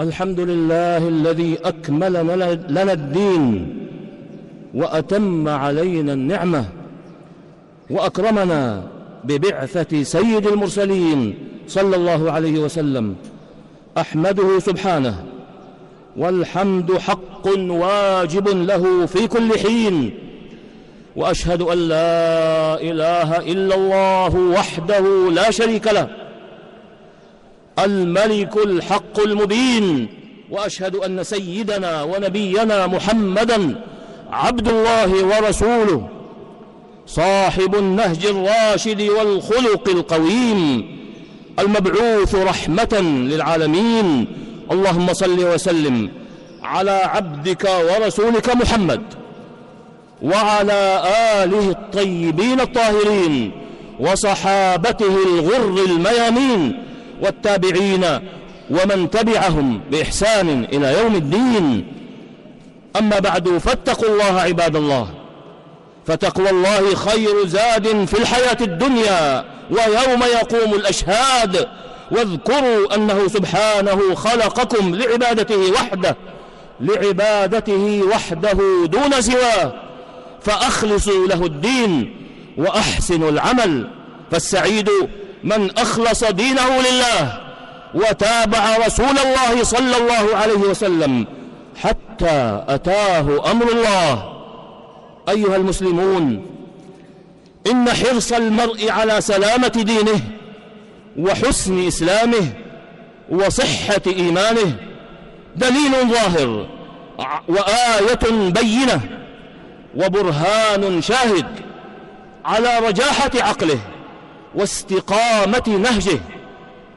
الحمد لله الذي أكمل لنا الدين وأتم علينا النعمة وأكرمنا ببعثة سيد المرسلين صلى الله عليه وسلم. أحمده سبحانه. والحمد حق واجب له في كل حين. وأشهد أن لا إله إلا الله وحده لا شريك له. الملك الحق المبين وأشهد أن سيدنا ونبينا محمدا عبد الله ورسوله صاحب النهج الراشد والخلق القويم المبعوث رحمة للعالمين. اللهم صل وسلم على عبدك ورسولك محمد وعلى آله الطيبين الطاهرين وصحابته الغر الميامين. والتابعين ومن تبعهم بإحسان إلى يوم الدين. أما بعد فاتقوا الله عباد الله. فتقوى الله خير زاد في الحياة الدنيا ويوم يقوم الأشهاد. واذكروا أنه سبحانه خلقكم لعبادته وحده لعبادته وحده دون سواه. فأخلصوا له الدين وأحسنوا العمل. فالسعيد من أخلص دينه لله وتابع رسول الله صلى الله عليه وسلم حتى أتاه أمر الله. أيها المسلمون إن حرص المرء على سلامة دينه وحسن إسلامه وصحة إيمانه دليل ظاهر وآية بينة وبرهان شاهد على رجاحة عقله. واستقامة نهجه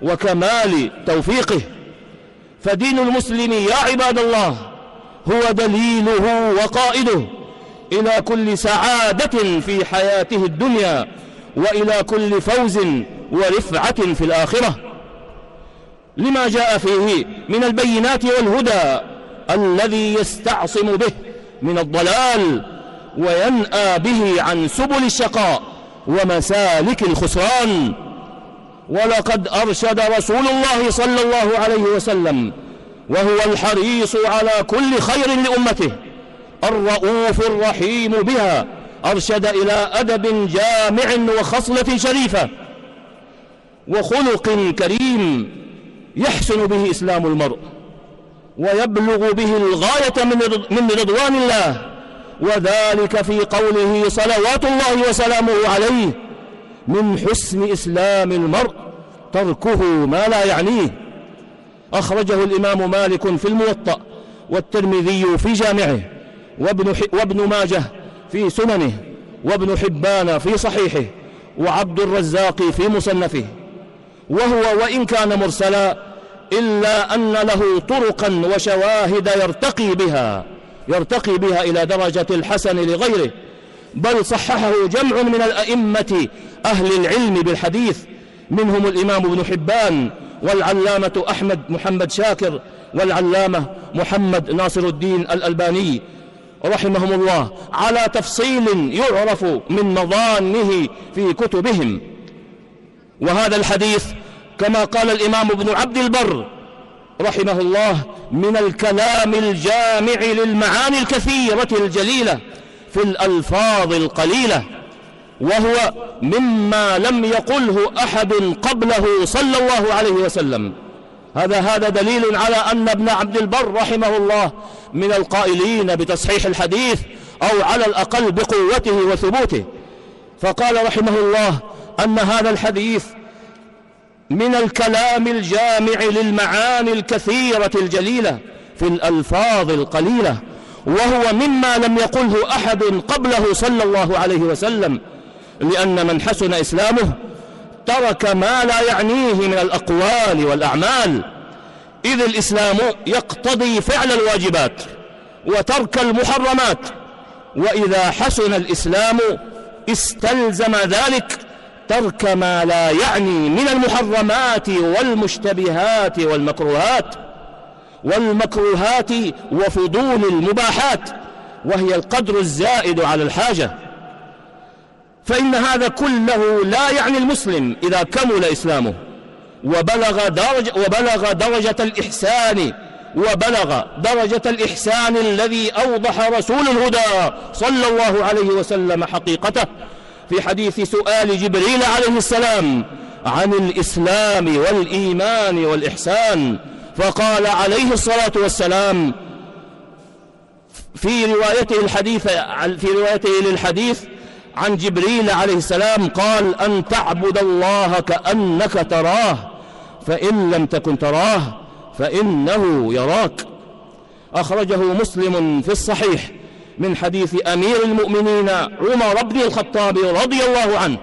وكمال توفيقه. فدين المسلم يا عباد الله هو دليله وقائده إلى كل سعادة في حياته الدنيا وإلى كل فوز ورفعة في الآخرة. لما جاء فيه من البينات والهدى الذي يستعصم به من الضلال وينأى به عن سبل الشقاء ومسالك الخسران. ولقد أرشد رسول الله صلى الله عليه وسلم وهو الحريص على كل خير لأمته الرؤوف الرحيم بها أرشد إلى أدب جامع وخصلة شريفة وخلق كريم يحسن به إسلام المرء ويبلغ به الغاية من رضوان الله. وذلك في قوله صلوات الله وسلامه عليه من حسن إسلام المرء تركه ما لا يعنيه. أخرجه الإمام مالك في الموطأ والترمذي في جامعه وابن, وابن ماجه في سننه وابن حبان في صحيحه وعبد الرزاق في مصنفه. وهو وإن كان مرسلا إلا أن له طرقا وشواهد يرتقي بها. يرتقي بها إلى درجة الحسن لغيره بل صححه جمع من الأئمة أهل العلم بالحديث منهم الإمام ابن حبان والعلامة أحمد محمد شاكر والعلامة محمد ناصر الدين الألباني رحمهم الله على تفصيل يعرف من مظانه في كتبهم. وهذا الحديث كما قال الإمام ابن عبد البر رحمه الله من الكلام الجامع للمعاني الكثيرة الجليلة في الألفاظ القليلة وهو مما لم يقله أحد قبله صلى الله عليه وسلم. هذا هذا دليل على أن ابن عبد البر رحمه الله من القائلين بتصحيح الحديث أو على الأقل بقوته وثبوته. فقال رحمه الله أن هذا الحديث من الكلام الجامع للمعاني الكثيرة الجليلة في الألفاظ القليلة وهو مما لم يقله أحد قبله صلى الله عليه وسلم لأن من حسن إسلامه ترك ما لا يعنيه من الأقوال والأعمال. إذ الإسلام يقتضي فعل الواجبات وترك المحرمات وإذا حسن الإسلام استلزم ذلك ترك ما لا يعني من المحرمات والمشتبهات والمكروهات والمكروهات وفضول المباحات وهي القدر الزائد على الحاجة. فإن هذا كله لا يعني المسلم إذا كمل إسلامه وبلغ درجة, وبلغ درجة الإحسان وبلغ درجة الإحسان الذي أوضح رسول الهدى صلى الله عليه وسلم حقيقته. في حديث سؤال جبريل عليه السلام عن الإسلام والإيمان والإحسان فقال عليه الصلاة والسلام في روايته الحديث في روايته للحديث عن جبريل عليه السلام قال أن تعبد الله كأنك تراه فإن لم تكن تراه فإنه يراك أخرجه مسلم في الصحيح. من حديث أمير المؤمنين عمر بن الخطاب رضي الله عنه.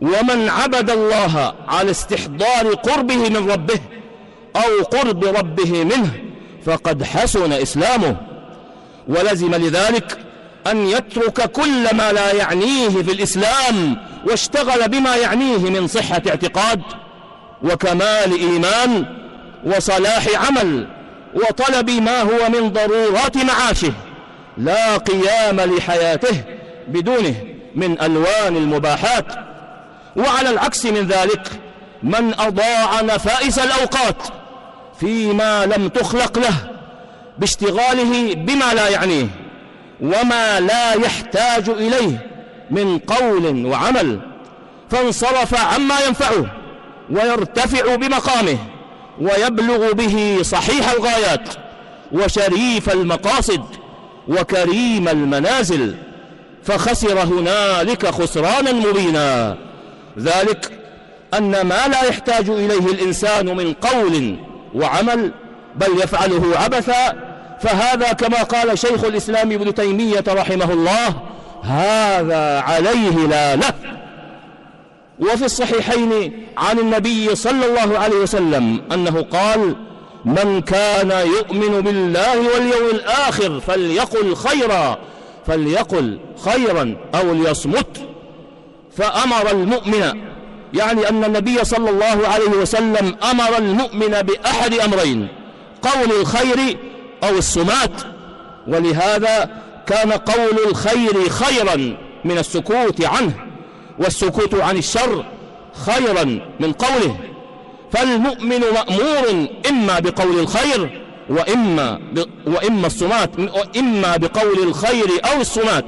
ومن عبد الله على استحضار قربه من ربه أو قرب ربه منه فقد حسن إسلامه. ولزم لذلك أن يترك كل ما لا يعنيه في الإسلام واشتغل بما يعنيه من صحة اعتقاد وكمال إيمان وصلاح عمل وطلب ما هو من ضرورات معاشه. لا قيام لحياته بدونه من ألوان المباحات. وعلى العكس من ذلك من أضاع نفائس الأوقات فيما لم تخلق له باشتغاله بما لا يعنيه وما لا يحتاج إليه من قول وعمل فانصرف عما ينفعه ويرتفع بمقامه ويبلغ به صحيح الغايات وشريف المقاصد. وكريم المنازل فخسر هنالك خسرانا مبينا. ذلك أن ما لا يحتاج إليه الإنسان من قول وعمل بل يفعله عبثا. فهذا كما قال شيخ الإسلام ابن تيمية رحمه الله هذا عليه لا له وفي الصحيحين عن النبي صلى الله عليه وسلم أنه قال من كان يؤمن بالله واليوم الآخر فليقل خيرا فليقل خيرا أو ليصمت. فأمر المؤمن يعني أن النبي صلى الله عليه وسلم أمر المؤمن بأحد أمرين قول الخير أو السمات ولهذا كان قول الخير خيرا من السكوت عنه والسكوت عن الشر خيرا من قوله. فالمؤمن مأمور إما بقول الخير وإما, وإما الصمات وإما بقول الخير أو الصمات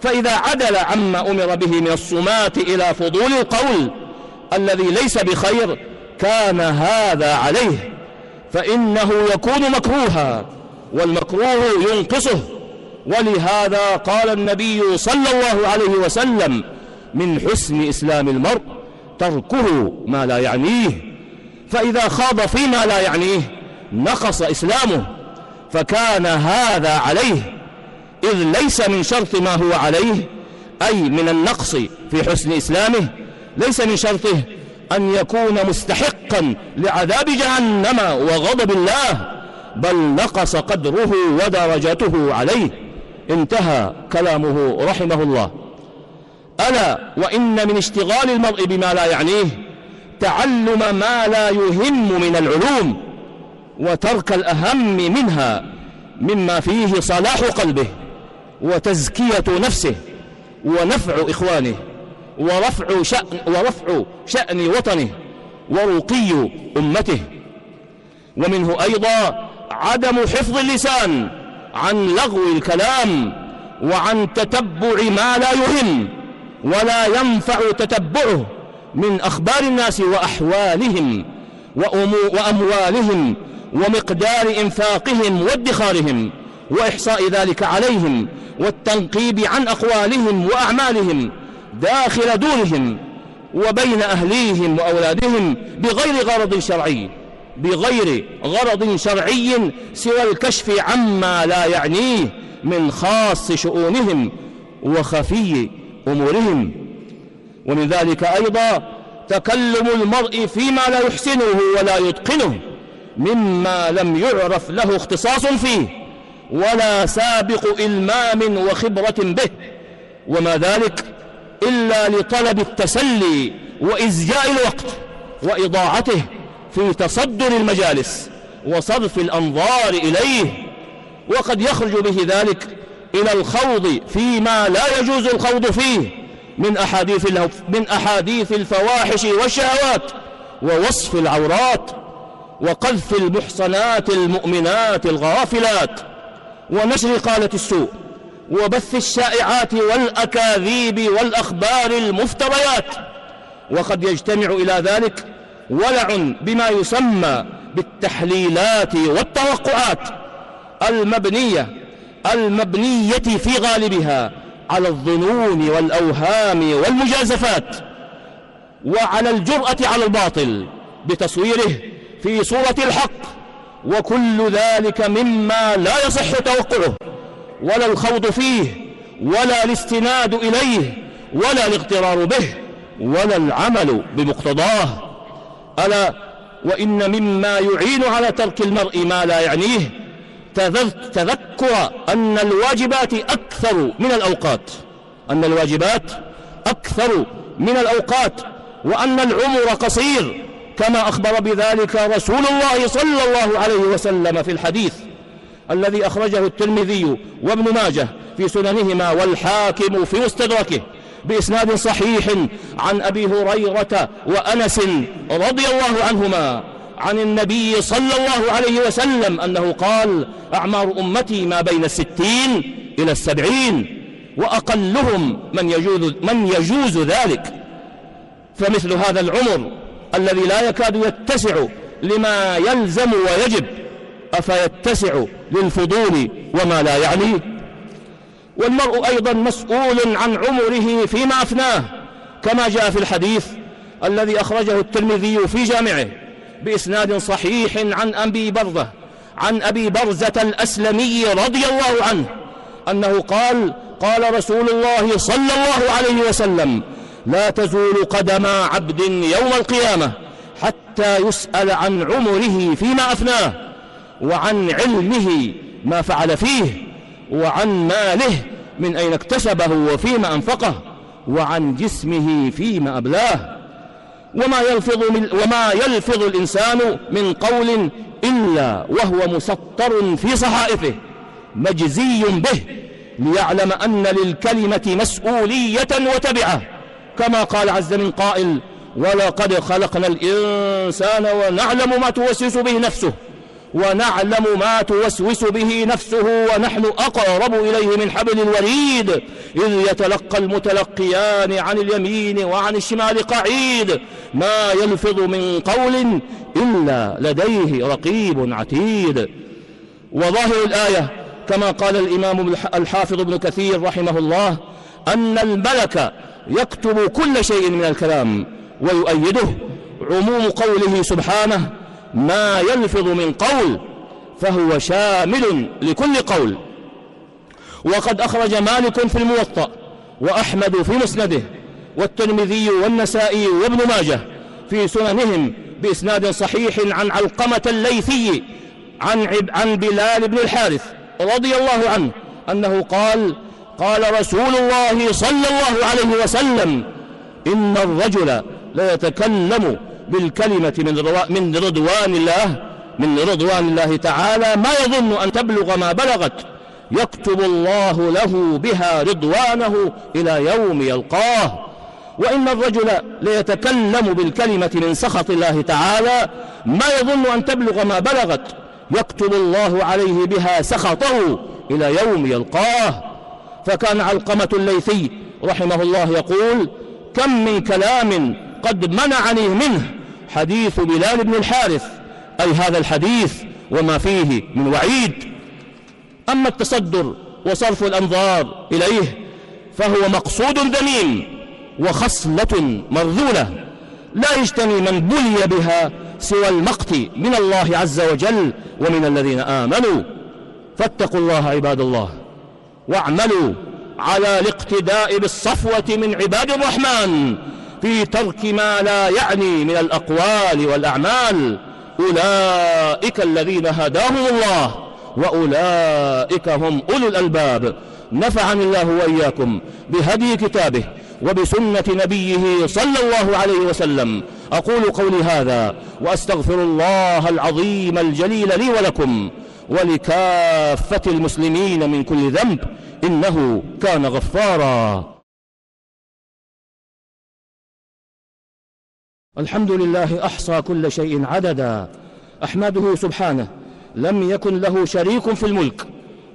فإذا عدل عما أمر به من الصمات إلى فضول القول الذي ليس بخير كان هذا عليه فإنه يكون مكروها والمكروه ينقصه. ولهذا قال النبي صلى الله عليه وسلم من حسن إسلام المرء تركه ما لا يعنيه فإذا خاض فيما لا يعنيه نقص إسلامه فكان هذا عليه إذ ليس من شرط ما هو عليه أي من النقص في حسن إسلامه ليس من شرطه أن يكون مستحقا لعذاب جهنم وغضب الله بل نقص قدره ودرجته عليه انتهى كلامه رحمه الله. ألا وإن من اشتغال المرء بما لا يعنيه تعلم ما لا يهم من العلوم وترك الأهم منها مما فيه صلاح قلبه وتزكية نفسه ونفع إخوانه ورفع شأن, ورفع شأن وطنه ورقي أمته. ومنه أيضا عدم حفظ اللسان عن لغو الكلام وعن تتبع ما لا يهم ولا ينفع تتبعه من أخبار الناس وأحوالهم وأموالهم ومقدار إنفاقهم وادخارهم وإحصاء ذلك عليهم والتنقيب عن أقوالهم وأعمالهم داخل دورهم وبين أهليهم وأولادهم بغير غرض شرعي بغير غرض شرعي سوى الكشف عما لا يعنيه من خاص شؤونهم وخفي أمورهم. ومن ذلك أيضا تكلم المرء فيما لا يحسنه ولا يتقنه مما لم يعرف له اختصاص فيه ولا سابق إلمام وخبرة به. وما ذلك إلا لطلب التسلي وإزجاء الوقت وإضاعته في تصدر المجالس وصرف الأنظار إليه. وقد يخرج به ذلك إلى الخوض فيما لا يجوز الخوض فيه من أحاديث, من أحاديث الفواحش والشهوات ووصف العورات وقذف المحصنات المؤمنات الغافلات ونشر قالة السوء وبث الشائعات والأكاذيب والأخبار المفتريات وقد يجتمع إلى ذلك ولع بما يسمى بالتحليلات والتوقعات المبنية المبنية في غالبها على الظنون والأوهام والمجازفات وعلى الجرأة على الباطل بتصويره في صورة الحق وكل ذلك مما لا يصح توقعه ولا الخوض فيه ولا الاستناد إليه ولا الاغترار به ولا العمل بمقتضاه. ألا وإن مما يعين على ترك المرء ما لا يعنيه تذكر أن الواجبات أكثر من الأوقات. أن الواجبات أكثر من الأوقات وأن العمر قصير كما أخبر بذلك رسول الله صلى الله عليه وسلم في الحديث الذي أخرجه الترمذي وابن ماجه في سننهما والحاكم في مستدركه بإسناد صحيح عن أبي هريرة وأنس رضي الله عنهما. عن النبي صلى الله عليه وسلم أنه قال أعمار أمتي ما بين الستين إلى السبعين وأقلهم من يجوز, من يجوز ذلك. فمثل هذا العمر الذي لا يكاد يتسع لما يلزم ويجب أفيتسع للفضول وما لا يعنيه والمرء أيضا مسؤول عن عمره فيما أفناه كما جاء في الحديث الذي أخرجه الترمذي في جامعه. بإسناد صحيح عن أبي برزة عن أبي برزة الأسلمي رضي الله عنه أنه قال قال رسول الله صلى الله عليه وسلم لا تزول قدم عبد يوم القيامة حتى يسأل عن عمره فيما أفناه وعن علمه ما فعل فيه وعن ماله من أين اكتسبه وفيما أنفقه وعن جسمه فيما أبلاه. وما يلفظ, من وما يلفظ الإنسان من قول إلا وهو مسطر في صحائفه مجزي به ليعلم أن للكلمة مسؤولية وتبعة. كما قال عز من قائل ولقد خلقنا الإنسان ونعلم ما توسوس به نفسه ونعلم ما توسوس به نفسه ونحن أقرب إليه من حبل الوريد إذ يتلقى المتلقيان عن اليمين وعن الشمال قعيد. ما يلفظ من قول إلا لديه رقيب عتيد. وظاهر الآية كما قال الإمام الحافظ ابن كثير رحمه الله أن الملك يكتب كل شيء من الكلام ويؤيده عموم قوله سبحانه ما يلفظ من قول فهو شامل لكل قول. وقد أخرج مالك في الموطأ وأحمد في مسنده والترمذي والنسائي وابن ماجه في سننهم بإسناد صحيح عن علقمة الليثي عن, عن بلال بن الحارث رضي الله عنه أنه قال قال رسول الله صلى الله عليه وسلم إن الرجل ليتكلم بالكلمة من, من رضوان الله من رضوان الله تعالى ما يظن أن تبلغ ما بلغت. يكتب الله له بها رضوانه إلى يوم يلقاه. وإن الرجل ليتكلم بالكلمة من سخط الله تعالى ما يظن أن تبلغ ما بلغت. يكتب الله عليه بها سخطه إلى يوم يلقاه. فكان علقمة الليثي رحمه الله يقول كم من كلام قد منعني منه. حديث بلال بن الحارث. أي هذا الحديث وما فيه من وعيد. أما التصدر وصرف الأنظار إليه فهو مقصود ذميم وخصلة مرذولة. لا يجتني من بلي بها سوى المقت من الله عز وجل ومن الذين آمنوا. فاتقوا الله عباد الله واعملوا على الاقتداء بالصفوة من عباد الرحمن. في ترك ما لا يعني من الأقوال والأعمال. أولئك الذين هداهم الله وأولئك هم أولو الألباب. نفعني الله وإياكم بهدي كتابه وبسنة نبيه صلى الله عليه وسلم. أقول قولي هذا وأستغفر الله العظيم الجليل لي ولكم ولكافة المسلمين من كل ذنب إنه كان غفارا. الحمد لله أحصى كل شيء عددا. أحمده سبحانه لم يكن له شريك في الملك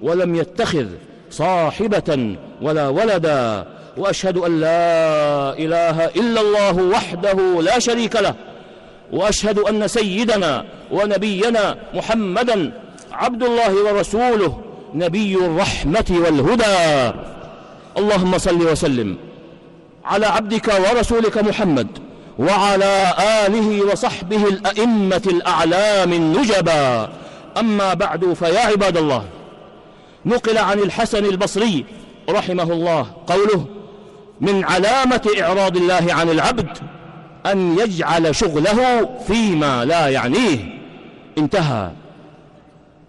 ولم يتخذ صاحبة ولا ولدا. وأشهد أن لا إله إلا الله وحده لا شريك له. وأشهد أن سيدنا ونبينا محمدا عبد الله ورسوله نبي الرحمة والهدى. اللهم صل وسلم على عبدك ورسولك محمد. وعلى آله وصحبه الأئمة الأعلام النجبا. أما بعد فيا عباد الله نقل عن الحسن البصري رحمه الله قوله من علامة إعراض الله عن العبد أن يجعل شغله فيما لا يعنيه. انتهى.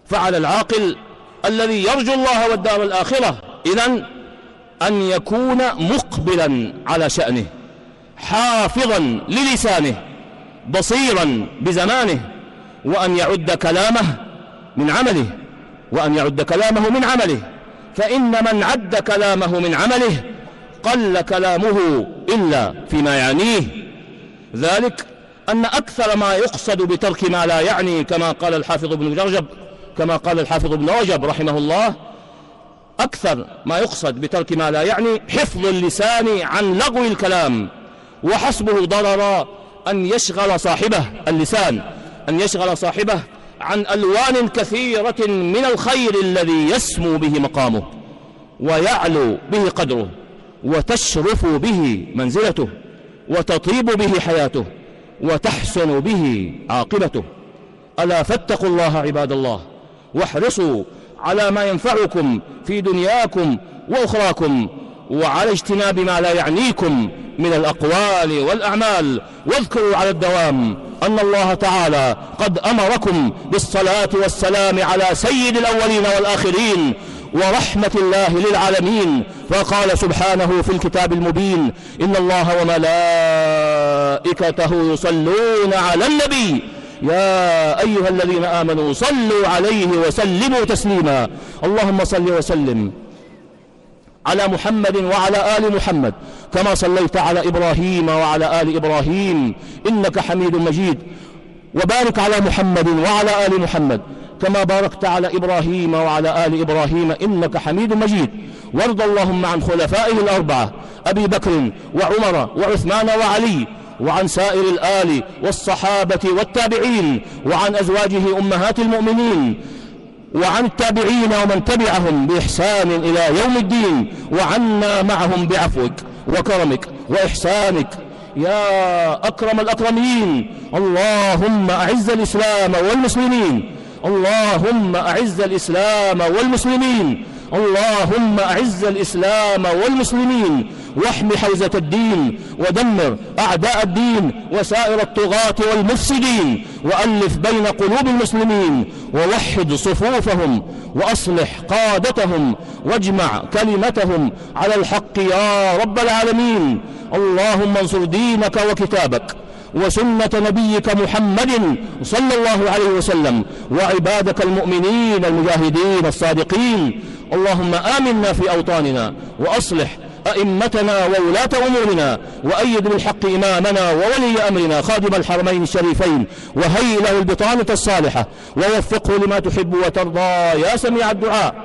فعلى العاقل الذي يرجو الله والدار الآخرة إذن أن يكون مقبلا على شأنه. حافظا للسانه بصيرا بزمانه وأن يعد كلامه من عمله وأن يعد كلامه من عمله. فإن من عد كلامه من عمله قل كلامه إلا فيما يعنيه. ذلك أن أكثر ما يقصد بترك ما لا يعني كما قال الحافظ ابن رجب كما قال الحافظ ابن رجب رحمه الله أكثر ما يقصد بترك ما لا يعني حفظ اللسان عن لغو الكلام. وحسبه ضررا أن يشغل صاحبه اللسان أن يشغل صاحبه عن ألوان كثيرة من الخير الذي يسمو به مقامه ويعلو به قدره وتشرف به منزلته وتطيب به حياته وتحسن به عاقبته. ألا فاتقوا الله عباد الله واحرصوا على ما ينفعكم في دنياكم وأخراكم وعلى اجتناب ما لا يعنيكم من الأقوال والأعمال واذكروا على الدوام أن الله تعالى قد أمركم بالصلاة والسلام على سيد الأولين والآخرين ورحمة الله للعالمين. فقال سبحانه في الكتاب المبين إن الله وملائكته يصلون على النبي. يا أيها الذين آمنوا صلوا عليه وسلموا تسليما. اللهم صل وسلم على محمد وعلى آل محمد كما صليت على إبراهيم وعلى آل إبراهيم إنك حميد مجيد. وبارك على محمد وعلى آل محمد كما باركت على إبراهيم وعلى آل إبراهيم إنك حميد مجيد. وارض اللهم عن خلفائه الأربعة أبي بكر وعمر وعثمان وعلي وعن سائر الآل والصحابة والتابعين وعن أزواجه أمهات المؤمنين. وعن التابعين ومن تبعهم بإحسان إلى يوم الدين وعنا معهم بعفوك وكرمك وإحسانك. يا أكرم الأكرمين اللهم أعز الإسلام والمسلمين. اللهم أعز الإسلام والمسلمين. اللهم أعز الإسلام والمسلمين. واحم حوزة الدين ودمر أعداء الدين وسائر الطغاة والمفسدين وألف بين قلوب المسلمين ووحد صفوفهم وأصلح قادتهم واجمع كلمتهم على الحق يا رب العالمين. اللهم انصر دينك وكتابك وسنة نبيك محمد صلى الله عليه وسلم وعبادك المؤمنين المجاهدين الصادقين. اللهم آمنا في أوطاننا وأصلح أئمتنا وولاة أمورنا وأيد بالحق إمامنا وولي أمرنا خادم الحرمين الشريفين وهيئ له البطانة الصالحة ووفقه لما تحب وترضى يا سميع الدعاء.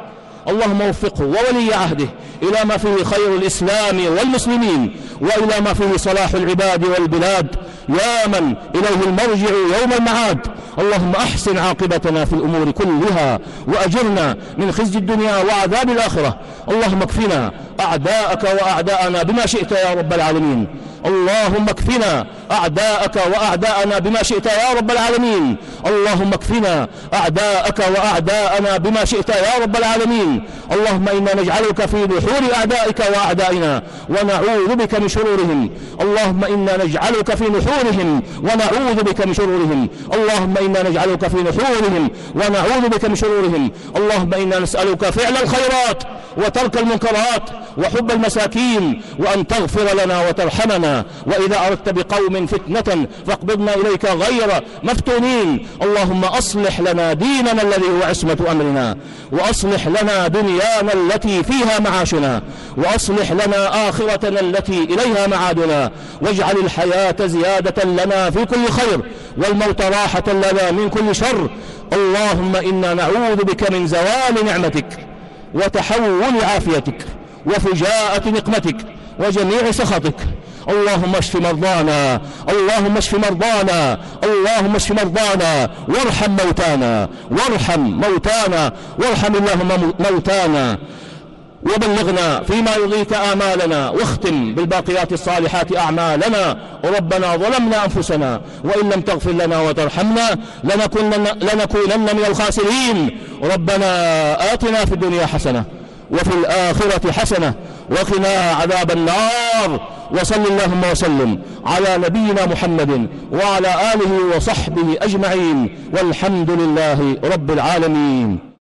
اللهم وفقه وولي عهده إلى ما فيه خير الإسلام والمسلمين وإلى ما فيه صلاح العباد والبلاد. يا من إليه المرجع يوم المعاد. اللهم أحسن عاقبتنا في الأمور كلها وأجرنا من خزي الدنيا وعذاب الآخرة. اللهم اكفنا أعداءك وأعداءنا بما شئت يا رب العالمين. اللهم اكفنا أعداءك وأعداءنا بما شئت يا رب العالمين. اللهم اكفنا أعداءك وأعداءنا بما شئت يا رب العالمين. اللهم إنا نجعلك في نحور أعدائك وأعدائنا ونعوذ بك من شرورهم. اللهم إنا نجعلك في نحورهم ونعوذ بك من شرورهم. اللهم إنا نجعلك في نحورهم ونعوذ بك من شرورهم. اللهم إنا نسألك فعل الخيرات وترك المنكرات وحب المساكين وأن تغفر لنا وترحمنا. وإذا أردت بقوم فتنة فاقبضنا إليك غير مفتونين. اللهم أصلح لنا ديننا الذي هو عصمة أمرنا. وأصلح لنا دنيانا التي فيها معاشنا. وأصلح لنا آخرتنا التي إليها معادنا. واجعل الحياة زيادة لنا في كل خير والموت راحة لنا من كل شر. اللهم إنا نعوذ بك من زوال نعمتك وتحول عافيتك. وفجاءة نقمتك وجميع سخطك. اللهم اشف مرضانا اللهم اشف مرضانا اللهم اشف مرضانا وارحم موتانا وارحم موتانا وارحم اللهم موتانا. وبلغنا فيما يرضيك آمالنا واختم بالباقيات الصالحات أعمالنا. ربنا ظلمنا أنفسنا وإن لم تغفر لنا وترحمنا لنكونن, لنكونن من الخاسرين. ربنا آتنا في الدنيا حسنة وفي الآخرة حسنة وقنا عذاب النار. وصل اللهم وسلم على نبينا محمد وعلى آله وصحبه أجمعين. والحمد لله رب العالمين.